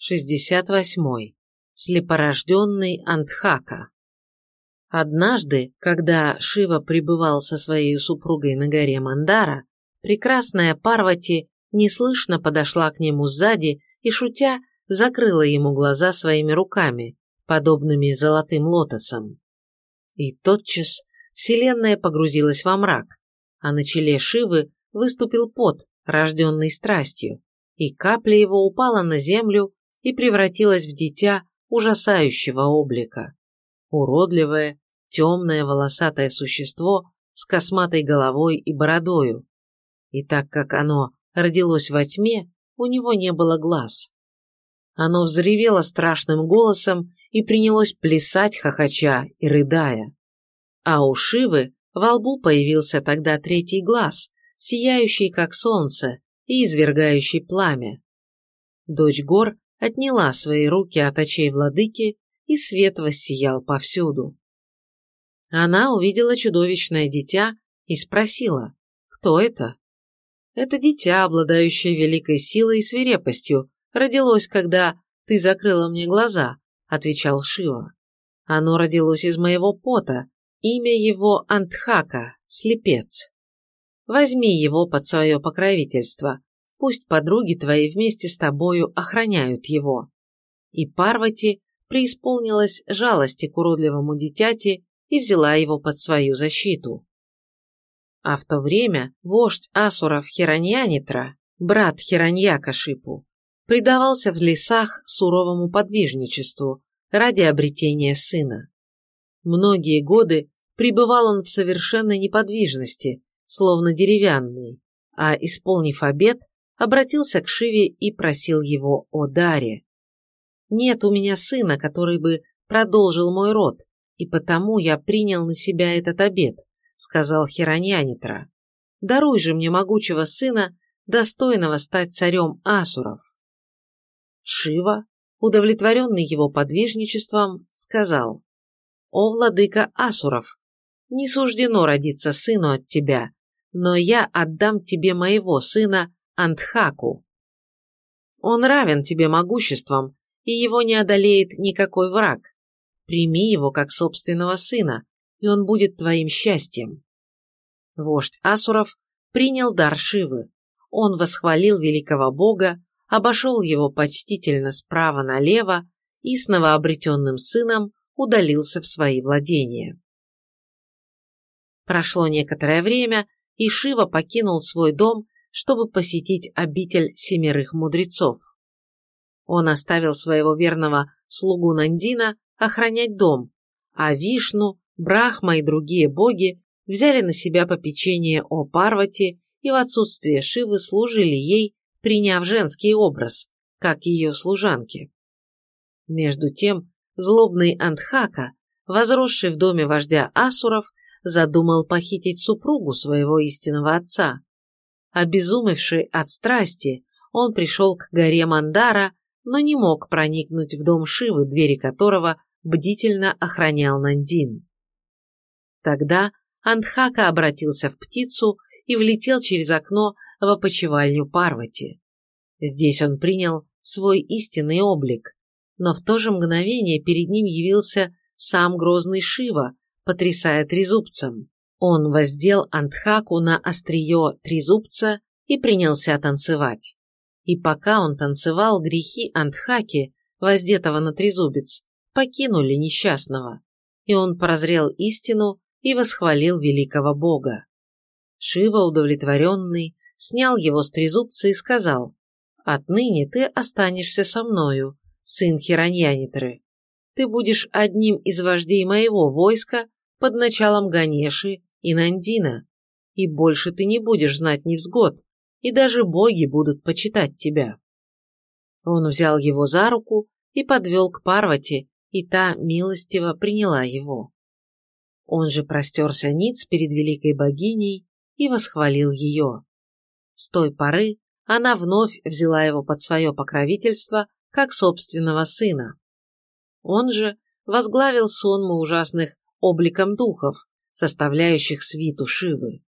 68. Слепорожденный Антхака. Однажды, когда Шива пребывал со своей супругой на горе Мандара, прекрасная Парвати неслышно подошла к нему сзади и, шутя, закрыла ему глаза своими руками, подобными золотым лотосам. И тотчас вселенная погрузилась во мрак, а на челе Шивы выступил пот, рожденный страстью, и капля его упала на землю и превратилась в дитя ужасающего облика. Уродливое, темное волосатое существо с косматой головой и бородою. И так как оно родилось во тьме, у него не было глаз. Оно взревело страшным голосом и принялось плясать, хохоча и рыдая. А у Шивы во лбу появился тогда третий глаз, сияющий как солнце и извергающий пламя. Дочь гор отняла свои руки от очей владыки, и свет воссиял повсюду. Она увидела чудовищное дитя и спросила, кто это? Это дитя, обладающее великой силой и свирепостью, родилось, когда ты закрыла мне глаза, отвечал Шива. Оно родилось из моего пота, имя его Антхака, слепец. Возьми его под свое покровительство, пусть подруги твои вместе с тобою охраняют его. И Парвати преисполнилась жалости к уродливому дитяти и взяла его под свою защиту. А в то время вождь асуров Хираньянитра, брат Хираньякашипу, предавался в лесах суровому подвижничеству ради обретения сына. Многие годы пребывал он в совершенной неподвижности, словно деревянный, а, исполнив обет, обратился к Шиве и просил его о даре. «Нет у меня сына, который бы продолжил мой род, и потому я принял на себя этот обет», сказал Хираньянитра. «Даруй же мне могучего сына, достойного стать царем асуров». Шива, удовлетворенный его подвижничеством, сказал, «О, владыка асуров, не суждено родиться сыну от тебя, но я отдам тебе моего сына Антхаку. Он равен тебе могуществом, и его не одолеет никакой враг. Прими его как собственного сына, и он будет твоим счастьем. Вождь Асуров принял дар Шивы. Он восхвалил великого бога, обошел его почтительно справа налево и с новообретенным сыном удалился в свои владения. Прошло некоторое время, и Шива покинул свой дом чтобы посетить обитель семерых мудрецов. Он оставил своего верного слугу Нандина охранять дом, а Вишну, Брахма и другие боги взяли на себя попечение о Парвати и в отсутствие Шивы служили ей, приняв женский образ, как ее служанки. Между тем, злобный Антхака, возросший в доме вождя Асуров, задумал похитить супругу своего истинного отца. Обезумевший от страсти, он пришел к горе Мандара, но не мог проникнуть в дом Шивы, двери которого бдительно охранял Нандин. Тогда Андхака обратился в птицу и влетел через окно в опочивальню Парвати. Здесь он принял свой истинный облик, но в то же мгновение перед ним явился сам грозный Шива, потрясая трезубцем. Он воздел Антхаку на острие трезубца и принялся танцевать. И пока он танцевал, грехи Антхаки, воздетого на трезубец, покинули несчастного, и он прозрел истину и восхвалил великого бога. Шива, удовлетворенный, снял его с трезубца и сказал, «Отныне ты останешься со мною, сын Хираньянитры. Ты будешь одним из вождей моего войска под началом Ганеши и Нандина, и больше ты не будешь знать невзгод, и даже боги будут почитать тебя. Он взял его за руку и подвел к Парвати, и та милостиво приняла его. Он же простерся ниц перед великой богиней и восхвалил ее. С той поры она вновь взяла его под свое покровительство, как собственного сына. Он же возглавил сонму ужасных обликом духов, составляющих свиту Шивы.